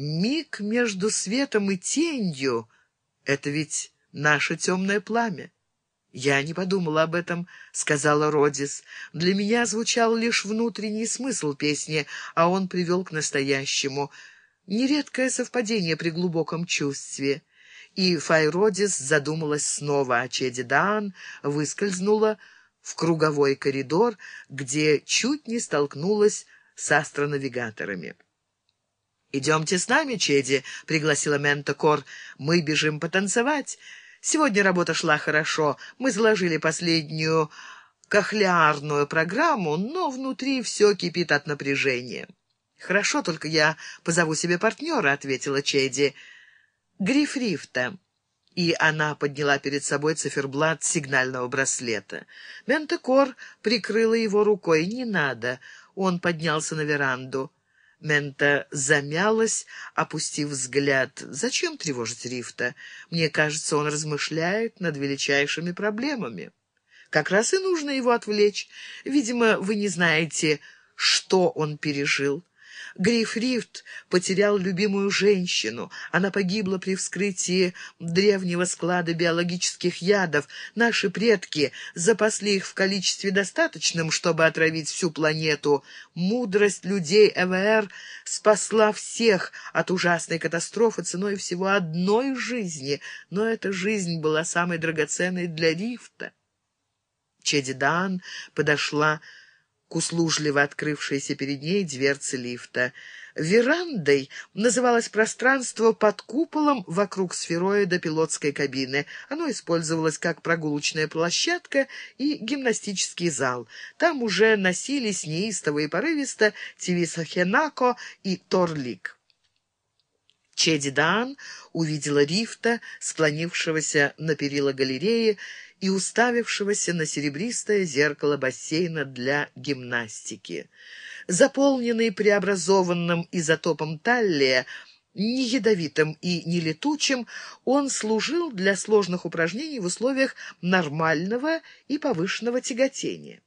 Миг между светом и тенью — это ведь наше темное пламя. «Я не подумала об этом», — сказала Родис. «Для меня звучал лишь внутренний смысл песни, а он привел к настоящему. Нередкое совпадение при глубоком чувстве». И Файродис задумалась снова, а Чеди Даан выскользнула в круговой коридор, где чуть не столкнулась с астронавигаторами. «Идемте с нами, Чеди», — пригласила Мента Кор. «Мы бежим потанцевать». Сегодня работа шла хорошо. Мы заложили последнюю кохлеарную программу, но внутри все кипит от напряжения. «Хорошо, только я позову себе партнера», — ответила Чеди. «Грифрифта». И она подняла перед собой циферблат сигнального браслета. Ментекор прикрыла его рукой. «Не надо». Он поднялся на веранду. Мента замялась, опустив взгляд. «Зачем тревожить Рифта? Мне кажется, он размышляет над величайшими проблемами. Как раз и нужно его отвлечь. Видимо, вы не знаете, что он пережил. Гриф Рифт потерял любимую женщину. Она погибла при вскрытии древнего склада биологических ядов. Наши предки запасли их в количестве достаточном, чтобы отравить всю планету. Мудрость людей ЭВР спасла всех от ужасной катастрофы ценой всего одной жизни, но эта жизнь была самой драгоценной для Рифта. Чеди Дан подошла к услужливо открывшейся перед ней дверце лифта. Верандой называлось пространство под куполом вокруг сфероида пилотской кабины. Оно использовалось как прогулочная площадка и гимнастический зал. Там уже носились неистово и порывисто Тивиса Хенако и Торлик. Чеди Дан увидела Рифта, склонившегося на перила галереи, и уставившегося на серебристое зеркало бассейна для гимнастики. Заполненный преобразованным изотопом таллия, не ядовитым и не летучим, он служил для сложных упражнений в условиях нормального и повышенного тяготения.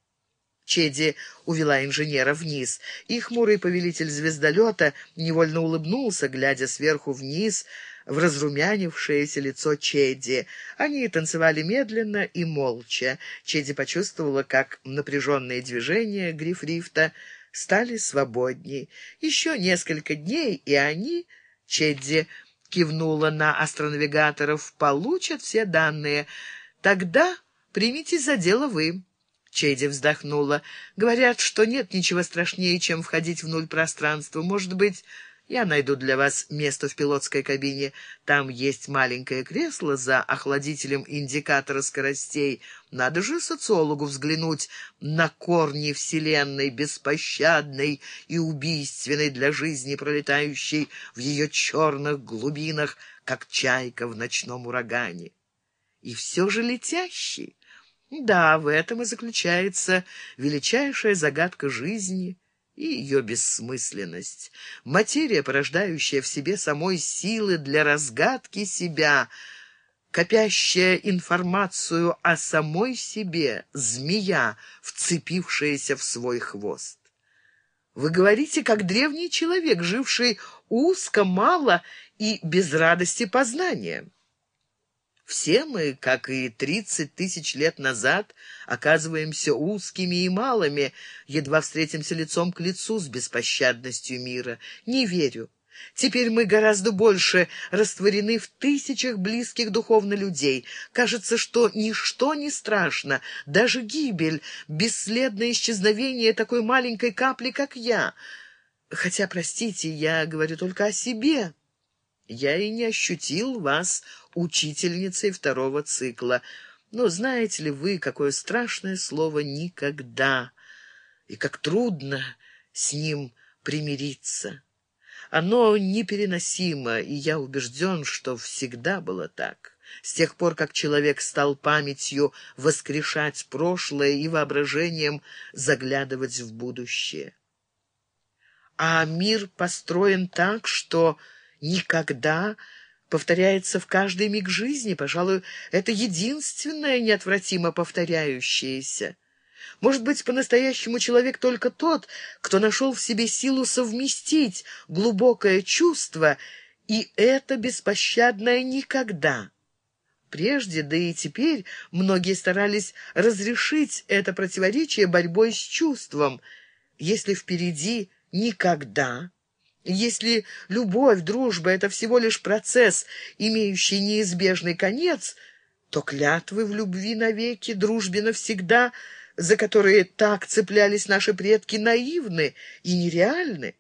Чеди увела инженера вниз, и хмурый повелитель звездолета невольно улыбнулся, глядя сверху вниз в разрумянившееся лицо Чеди. Они танцевали медленно и молча. Чеди почувствовала, как напряженные движения грифрифта стали свободней. Еще несколько дней, и они, Чедди кивнула на астронавигаторов, получат все данные. Тогда примитесь за дело вы. Чеди вздохнула. Говорят, что нет ничего страшнее, чем входить в нуль пространства. Может быть... Я найду для вас место в пилотской кабине. Там есть маленькое кресло за охладителем индикатора скоростей. Надо же социологу взглянуть на корни Вселенной, беспощадной и убийственной для жизни, пролетающей в ее черных глубинах, как чайка в ночном урагане. И все же летящий. Да, в этом и заключается величайшая загадка жизни — и ее бессмысленность. Материя, порождающая в себе самой силы для разгадки себя, копящая информацию о самой себе, змея, вцепившаяся в свой хвост. Вы говорите, как древний человек, живший узко, мало и без радости познания. Все мы, как и тридцать тысяч лет назад, оказываемся узкими и малыми, едва встретимся лицом к лицу с беспощадностью мира. Не верю. Теперь мы гораздо больше растворены в тысячах близких духовно людей. Кажется, что ничто не страшно, даже гибель, бесследное исчезновение такой маленькой капли, как я. Хотя, простите, я говорю только о себе. Я и не ощутил вас учительницей второго цикла. Но знаете ли вы, какое страшное слово «никогда» и как трудно с ним примириться? Оно непереносимо, и я убежден, что всегда было так. С тех пор, как человек стал памятью воскрешать прошлое и воображением заглядывать в будущее. А мир построен так, что никогда повторяется в каждый миг жизни. Пожалуй, это единственное неотвратимо повторяющееся. Может быть, по-настоящему человек только тот, кто нашел в себе силу совместить глубокое чувство и это беспощадное никогда. Прежде, да и теперь, многие старались разрешить это противоречие борьбой с чувством. Если впереди никогда, если любовь, дружба — это всего лишь процесс, имеющий неизбежный конец, то клятвы в любви навеки, дружбе навсегда — за которые так цеплялись наши предки, наивны и нереальны.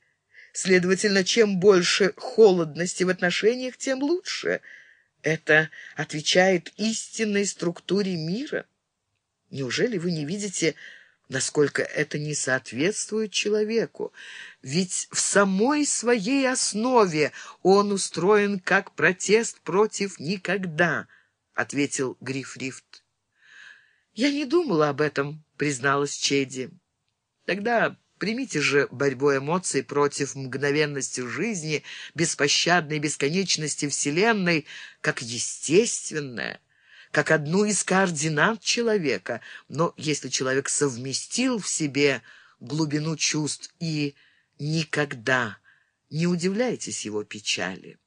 Следовательно, чем больше холодности в отношениях, тем лучше. Это отвечает истинной структуре мира. Неужели вы не видите, насколько это не соответствует человеку? Ведь в самой своей основе он устроен как протест против никогда, — ответил Грифрифт. «Я не думала об этом», — призналась Чеди. «Тогда примите же борьбу эмоций против мгновенности жизни, беспощадной бесконечности Вселенной, как естественное, как одну из координат человека. Но если человек совместил в себе глубину чувств и никогда не удивляйтесь его печали».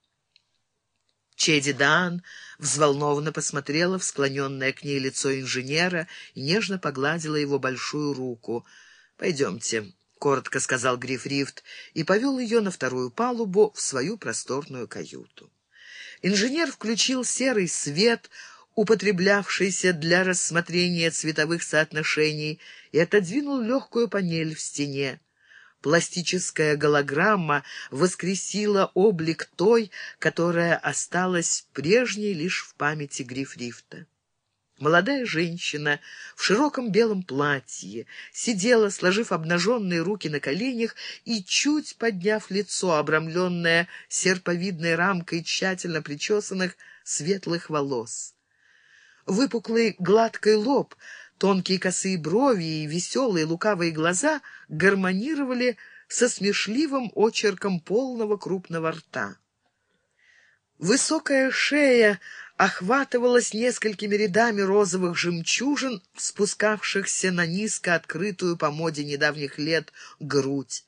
Чеди Дан взволнованно посмотрела в склоненное к ней лицо инженера и нежно погладила его большую руку. «Пойдемте», — коротко сказал Грифрифт и повел ее на вторую палубу в свою просторную каюту. Инженер включил серый свет, употреблявшийся для рассмотрения цветовых соотношений, и отодвинул легкую панель в стене. Пластическая голограмма воскресила облик той, которая осталась прежней лишь в памяти Грифрифта. Молодая женщина в широком белом платье сидела, сложив обнаженные руки на коленях и, чуть подняв лицо, обрамленное серповидной рамкой тщательно причесанных светлых волос. Выпуклый гладкий лоб — Тонкие косые брови и веселые лукавые глаза гармонировали со смешливым очерком полного крупного рта. Высокая шея охватывалась несколькими рядами розовых жемчужин, спускавшихся на низко открытую по моде недавних лет грудь.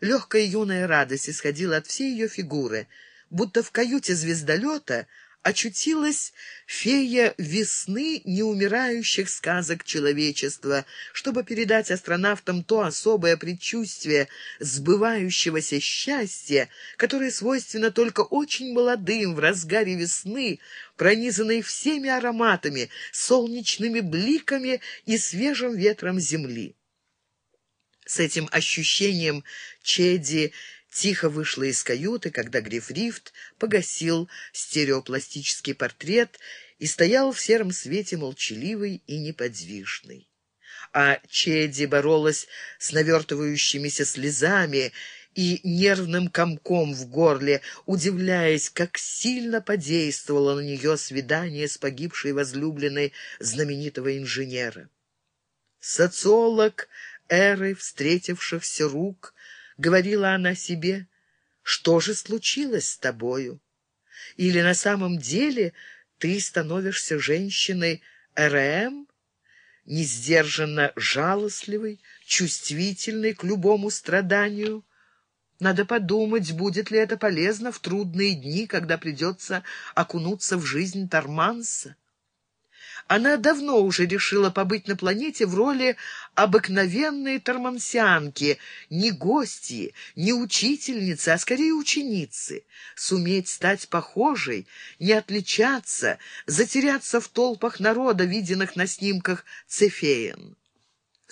Легкая юная радость исходила от всей ее фигуры, будто в каюте звездолета — очутилась фея весны неумирающих сказок человечества, чтобы передать астронавтам то особое предчувствие сбывающегося счастья, которое свойственно только очень молодым в разгаре весны, пронизанной всеми ароматами, солнечными бликами и свежим ветром земли. С этим ощущением Чеди тихо вышла из каюты, когда Грифрифт погасил стереопластический портрет и стоял в сером свете молчаливый и неподвижный. А Чеди боролась с навертывающимися слезами и нервным комком в горле, удивляясь, как сильно подействовало на нее свидание с погибшей возлюбленной знаменитого инженера. Социолог эры встретившихся рук — говорила она себе, — что же случилось с тобою? Или на самом деле ты становишься женщиной РМ, несдержанно жалостливой, чувствительной к любому страданию? Надо подумать, будет ли это полезно в трудные дни, когда придется окунуться в жизнь Торманса. Она давно уже решила побыть на планете в роли обыкновенной тормансианки, не гости, не учительницы, а скорее ученицы. Суметь стать похожей, не отличаться, затеряться в толпах народа, виденных на снимках Цефеен.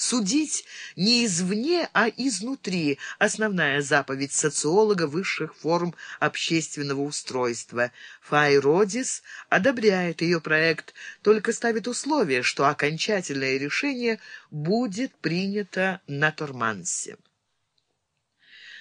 Судить не извне, а изнутри – основная заповедь социолога высших форм общественного устройства. Фай Родис одобряет ее проект, только ставит условие, что окончательное решение будет принято на Тормансе.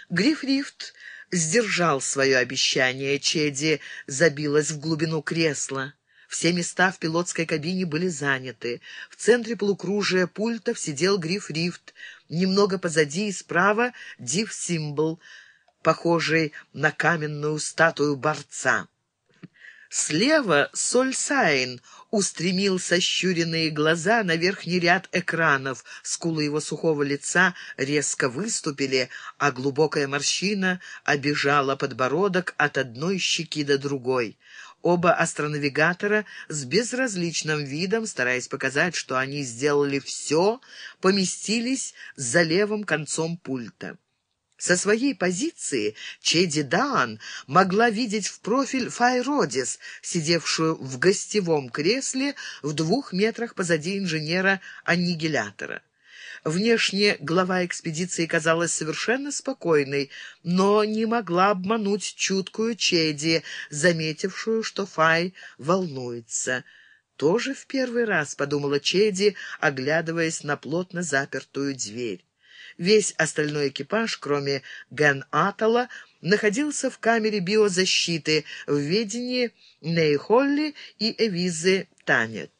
Грифрифт сдержал свое обещание, Чеди забилась в глубину кресла. Все места в пилотской кабине были заняты. В центре полукружия пультов сидел Гриф Рифт. Немного позади и справа Див Симбл, похожий на каменную статую борца. Слева Сольсайн устремил сощуренные глаза на верхний ряд экранов. Скулы его сухого лица резко выступили, а глубокая морщина обижала подбородок от одной щеки до другой. Оба астронавигатора с безразличным видом, стараясь показать, что они сделали все, поместились за левым концом пульта. Со своей позиции Чеди Даан могла видеть в профиль Файродис, сидевшую в гостевом кресле в двух метрах позади инженера-аннигилятора. Внешне глава экспедиции казалась совершенно спокойной, но не могла обмануть чуткую Чеди, заметившую, что Фай волнуется. «Тоже в первый раз», — подумала Чеди, оглядываясь на плотно запертую дверь. Весь остальной экипаж, кроме Ген Атала, находился в камере биозащиты в ведении Нейхолли и Эвизы Танет.